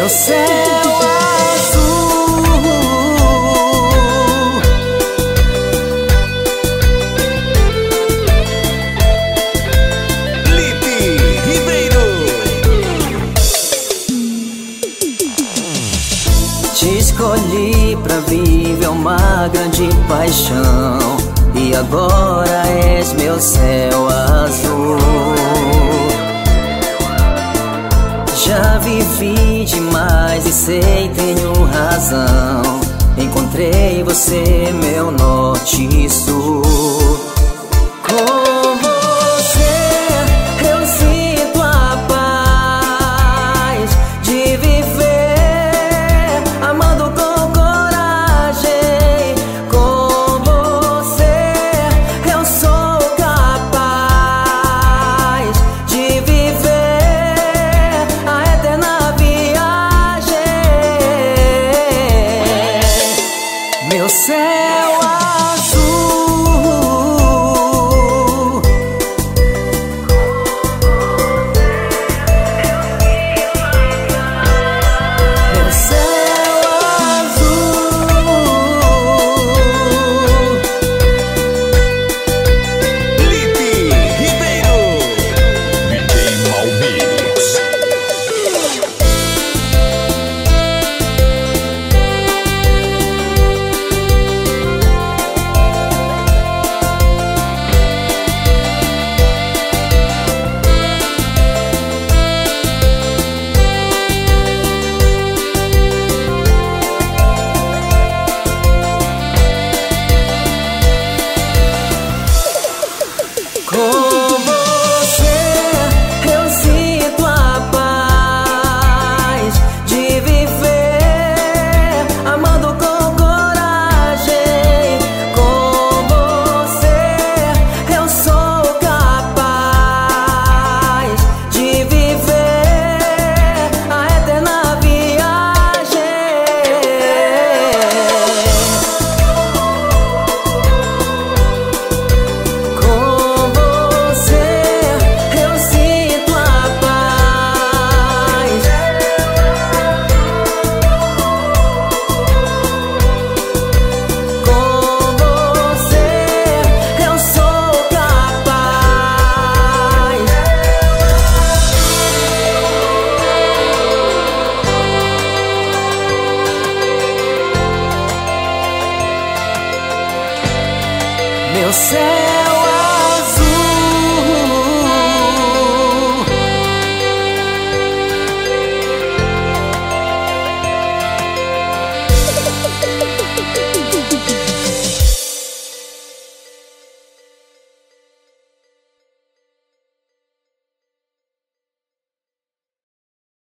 meu céu azul. Felipe Ribeiro. Te escolhi pra viver uma grande paixão. E agora és meu céu e sei, tenho razão. Encontrei você, meu norte e sul. meu céu. Você.